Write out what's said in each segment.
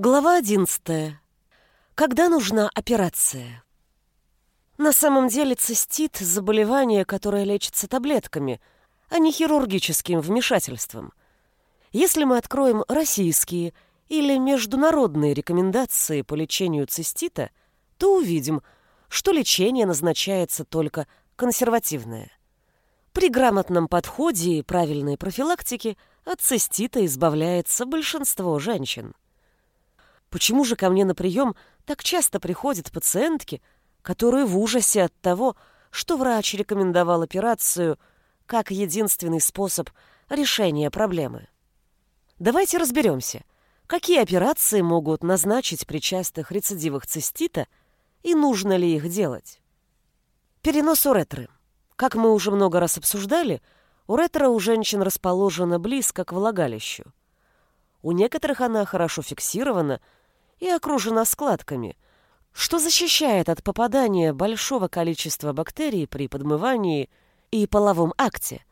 Глава 11. Когда нужна операция? На самом деле цистит – заболевание, которое лечится таблетками, а не хирургическим вмешательством. Если мы откроем российские или международные рекомендации по лечению цистита, то увидим, что лечение назначается только консервативное. При грамотном подходе и правильной профилактике от цистита избавляется большинство женщин. Почему же ко мне на прием так часто приходят пациентки, которые в ужасе от того, что врач рекомендовал операцию как единственный способ решения проблемы? Давайте разберемся, какие операции могут назначить при частых рецидивах цистита и нужно ли их делать. Перенос уретры. Как мы уже много раз обсуждали, уретра у женщин расположена близко к влагалищу. У некоторых она хорошо фиксирована – и окружена складками, что защищает от попадания большого количества бактерий при подмывании и половом акте.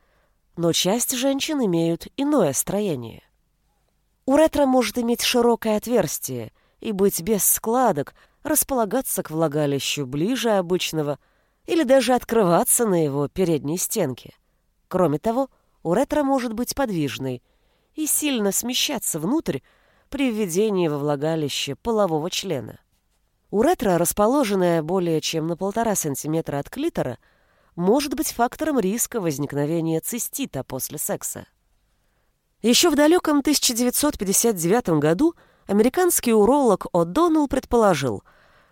Но часть женщин имеют иное строение. Уретра может иметь широкое отверстие и быть без складок, располагаться к влагалищу ближе обычного или даже открываться на его передней стенке. Кроме того, уретра может быть подвижной и сильно смещаться внутрь, при введении во влагалище полового члена. Уретра, расположенная более чем на полтора сантиметра от клитора, может быть фактором риска возникновения цистита после секса. Еще в далеком 1959 году американский уролог О'Доннелл предположил,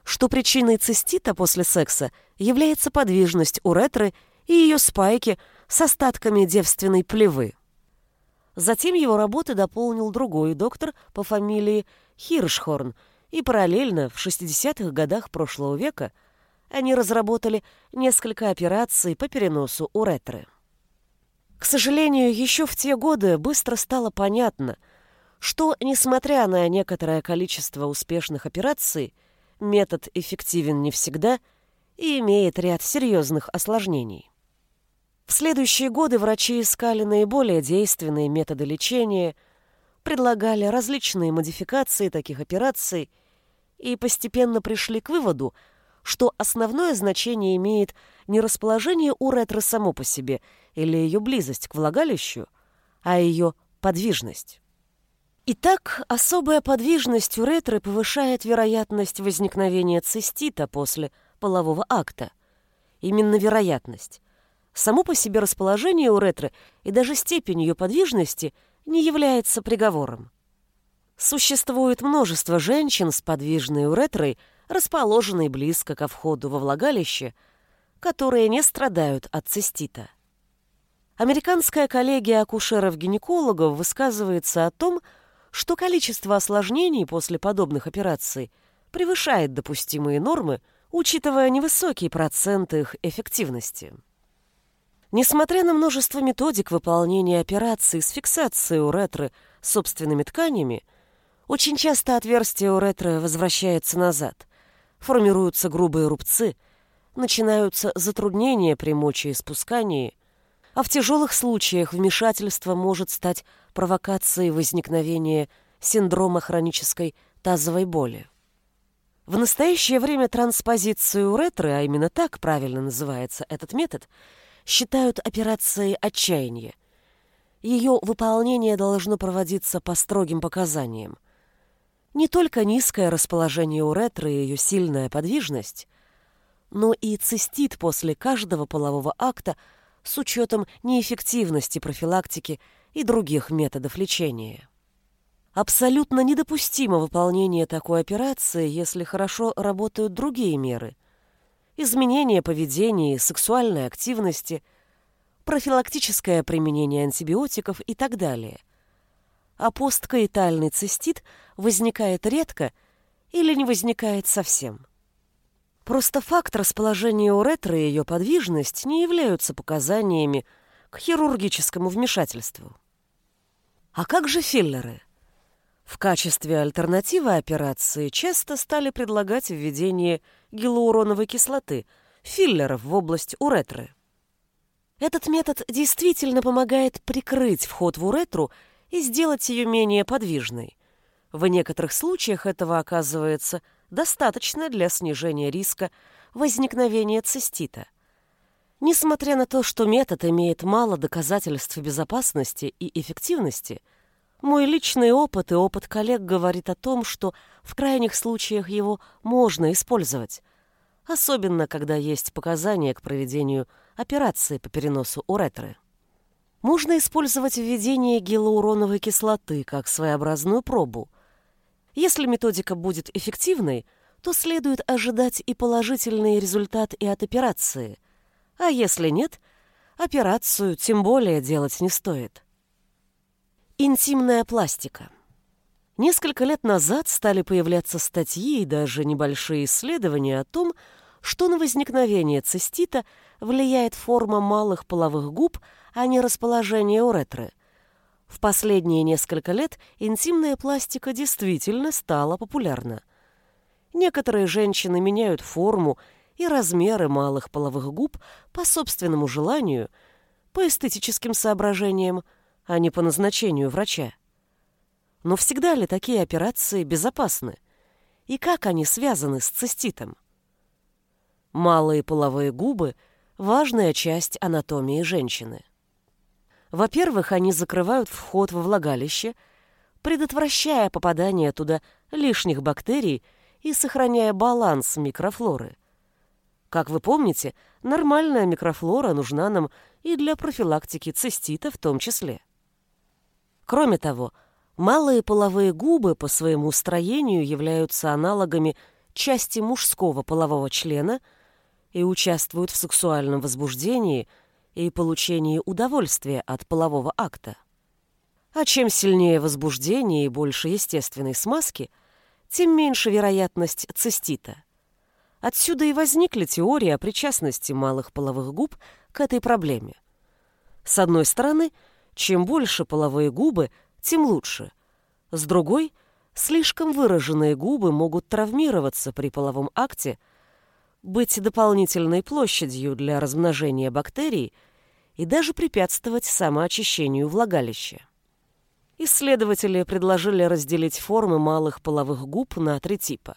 что причиной цистита после секса является подвижность уретры и ее спайки с остатками девственной плевы. Затем его работы дополнил другой доктор по фамилии Хиршхорн, и параллельно в 60-х годах прошлого века они разработали несколько операций по переносу уретры. К сожалению, еще в те годы быстро стало понятно, что, несмотря на некоторое количество успешных операций, метод эффективен не всегда и имеет ряд серьезных осложнений. В следующие годы врачи искали наиболее действенные методы лечения, предлагали различные модификации таких операций и постепенно пришли к выводу, что основное значение имеет не расположение уретры само по себе или ее близость к влагалищу, а ее подвижность. Итак, особая подвижность уретры повышает вероятность возникновения цистита после полового акта. Именно вероятность. Само по себе расположение уретры и даже степень ее подвижности не является приговором. Существует множество женщин с подвижной уретрой, расположенной близко ко входу во влагалище, которые не страдают от цистита. Американская коллегия акушеров-гинекологов высказывается о том, что количество осложнений после подобных операций превышает допустимые нормы, учитывая невысокий процент их эффективности. Несмотря на множество методик выполнения операций с фиксацией уретры собственными тканями, очень часто отверстие уретры возвращается назад, формируются грубые рубцы, начинаются затруднения при мочеиспускании, а в тяжелых случаях вмешательство может стать провокацией возникновения синдрома хронической тазовой боли. В настоящее время транспозицию уретры, а именно так правильно называется этот метод – считают операцией отчаяния. Ее выполнение должно проводиться по строгим показаниям. Не только низкое расположение уретры и ее сильная подвижность, но и цистит после каждого полового акта с учетом неэффективности профилактики и других методов лечения. Абсолютно недопустимо выполнение такой операции, если хорошо работают другие меры, изменение поведения и сексуальной активности, профилактическое применение антибиотиков и так далее. А посткоитальный цистит возникает редко или не возникает совсем. Просто факт расположения уретры и ее подвижность не являются показаниями к хирургическому вмешательству. А как же филлеры? В качестве альтернативы операции часто стали предлагать введение гиалуроновой кислоты, филлеров в область уретры. Этот метод действительно помогает прикрыть вход в уретру и сделать ее менее подвижной. В некоторых случаях этого оказывается достаточно для снижения риска возникновения цистита. Несмотря на то, что метод имеет мало доказательств безопасности и эффективности, мой личный опыт и опыт коллег говорит о том, что в крайних случаях его можно использовать, особенно когда есть показания к проведению операции по переносу уретры. Можно использовать введение гиалуроновой кислоты как своеобразную пробу. Если методика будет эффективной, то следует ожидать и положительный результат и от операции, а если нет, операцию тем более делать не стоит. Интимная пластика. Несколько лет назад стали появляться статьи и даже небольшие исследования о том, что на возникновение цистита влияет форма малых половых губ, а не расположение уретры. В последние несколько лет интимная пластика действительно стала популярна. Некоторые женщины меняют форму и размеры малых половых губ по собственному желанию, по эстетическим соображениям, а не по назначению врача. Но всегда ли такие операции безопасны? И как они связаны с циститом? Малые половые губы – важная часть анатомии женщины. Во-первых, они закрывают вход во влагалище, предотвращая попадание туда лишних бактерий и сохраняя баланс микрофлоры – как вы помните, нормальная микрофлора нужна нам и для профилактики цистита в том числе. Кроме того, малые половые губы по своему строению являются аналогами части мужского полового члена и участвуют в сексуальном возбуждении и получении удовольствия от полового акта. А чем сильнее возбуждение и больше естественной смазки, тем меньше вероятность цистита. Отсюда и возникли теории о причастности малых половых губ к этой проблеме. С одной стороны, чем больше половые губы, тем лучше. С другой, слишком выраженные губы могут травмироваться при половом акте, быть дополнительной площадью для размножения бактерий и даже препятствовать самоочищению влагалища. Исследователи предложили разделить формы малых половых губ на три типа.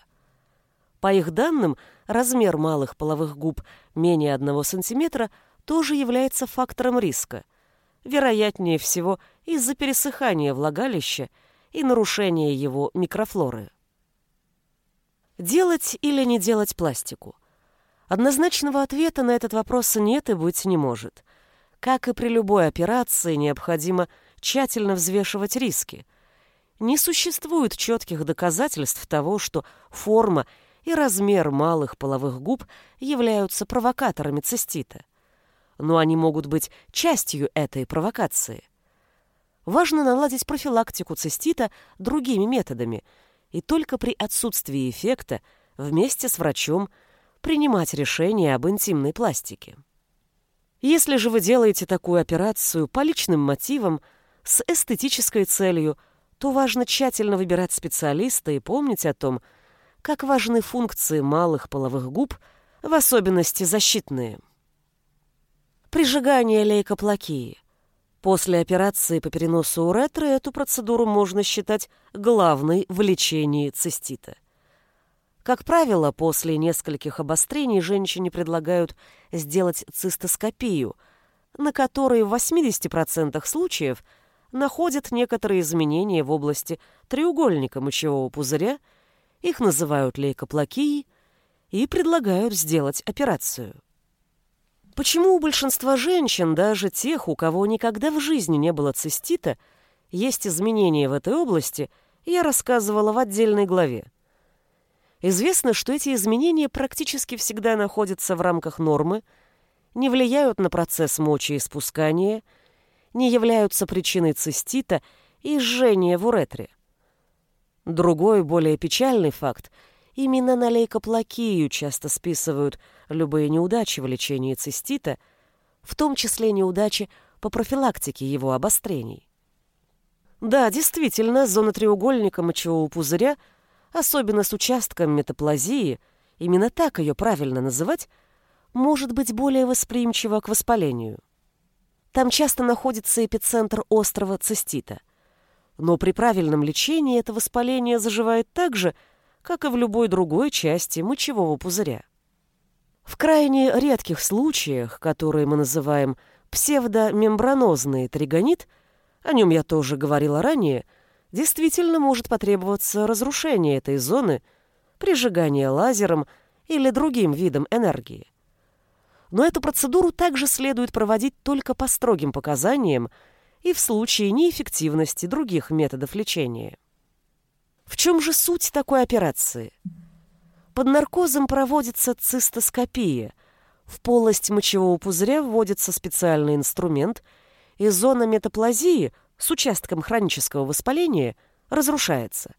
По их данным, размер малых половых губ менее 1 см тоже является фактором риска. Вероятнее всего из-за пересыхания влагалища и нарушения его микрофлоры. Делать или не делать пластику? Однозначного ответа на этот вопрос нет и быть не может. Как и при любой операции, необходимо тщательно взвешивать риски. Не существует четких доказательств того, что форма и размер малых половых губ являются провокаторами цистита. Но они могут быть частью этой провокации. Важно наладить профилактику цистита другими методами и только при отсутствии эффекта вместе с врачом принимать решение об интимной пластике. Если же вы делаете такую операцию по личным мотивам, с эстетической целью, то важно тщательно выбирать специалиста и помнить о том, как важны функции малых половых губ, в особенности защитные. Прижигание лейкоплакии. После операции по переносу уретры эту процедуру можно считать главной в лечении цистита. Как правило, после нескольких обострений женщине предлагают сделать цистоскопию, на которой в 80% случаев находят некоторые изменения в области треугольника мочевого пузыря – их называют лейкоплакией и предлагают сделать операцию. Почему у большинства женщин, даже тех, у кого никогда в жизни не было цистита, есть изменения в этой области, я рассказывала в отдельной главе. Известно, что эти изменения практически всегда находятся в рамках нормы, не влияют на процесс мочеиспускания, не являются причиной цистита и жжения в уретре. Другой, более печальный факт – именно на лейкоплакию часто списывают любые неудачи в лечении цистита, в том числе неудачи по профилактике его обострений. Да, действительно, зона треугольника мочевого пузыря, особенно с участком метаплазии, именно так ее правильно называть, может быть более восприимчива к воспалению. Там часто находится эпицентр острого цистита. Но при правильном лечении это воспаление заживает так же, как и в любой другой части мочевого пузыря. В крайне редких случаях, которые мы называем псевдомембранозный тригонит, о нем я тоже говорила ранее, действительно может потребоваться разрушение этой зоны, прижигание лазером или другим видом энергии. Но эту процедуру также следует проводить только по строгим показаниям и в случае неэффективности других методов лечения. В чем же суть такой операции? Под наркозом проводится цистоскопия. В полость мочевого пузыря вводится специальный инструмент, и зона метаплазии с участком хронического воспаления разрушается.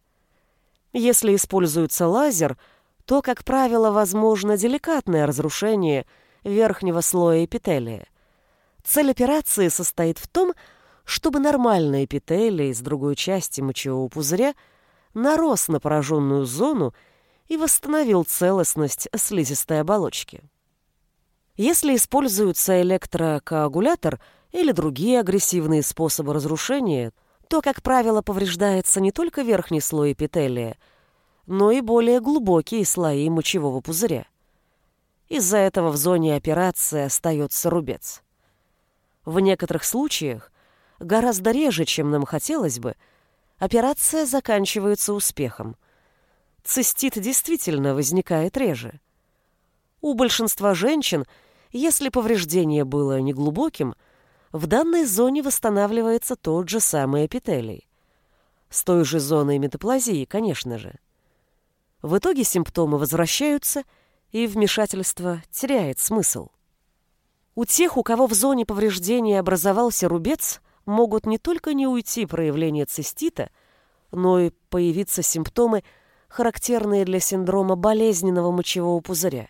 Если используется лазер, то, как правило, возможно деликатное разрушение верхнего слоя эпителия. Цель операции состоит в том, чтобы нормальный эпителий из другой части мочевого пузыря нарос на пораженную зону и восстановил целостность слизистой оболочки. Если используется электрокоагулятор или другие агрессивные способы разрушения, то, как правило, повреждается не только верхний слой эпителия, но и более глубокие слои мочевого пузыря. Из-за этого в зоне операции остается рубец. В некоторых случаях, гораздо реже, чем нам хотелось бы, операция заканчивается успехом – цистит действительно возникает реже. У большинства женщин, если повреждение было неглубоким, в данной зоне восстанавливается тот же самый эпителий. С той же зоной метаплазии, конечно же. В итоге симптомы возвращаются, и вмешательство теряет смысл. У тех, у кого в зоне повреждения образовался рубец, могут не только не уйти проявления цистита, но и появиться симптомы характерные для синдрома болезненного мочевого пузыря.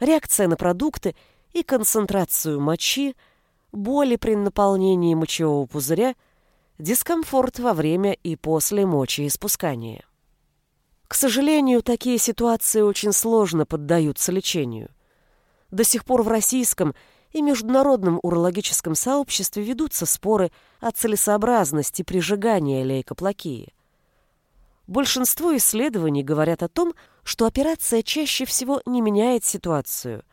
Реакция на продукты и концентрацию мочи, боли при наполнении мочевого пузыря, дискомфорт во время и после мочеиспускания. К сожалению, такие ситуации очень сложно поддаются лечению. До сих пор в российском и международном урологическом сообществе ведутся споры о целесообразности прижигания лейкоплакии – Большинство исследований говорят о том, что операция чаще всего не меняет ситуацию,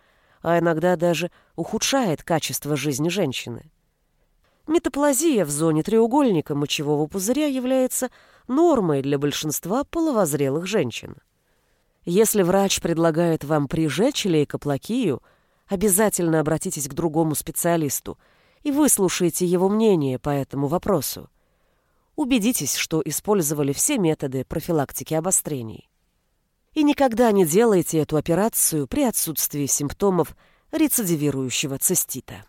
а иногда даже ухудшает качество жизни женщины. Метаплазия в зоне треугольника мочевого пузыря является нормой для большинства половозрелых женщин. Если врач предлагает вам прижечь лейкоплакию, обязательно обратитесь к другому специалисту и выслушайте его мнение по этому вопросу. Убедитесь, что использовали все методы профилактики обострений. И никогда не делайте эту операцию при отсутствии симптомов рецидивирующего цистита.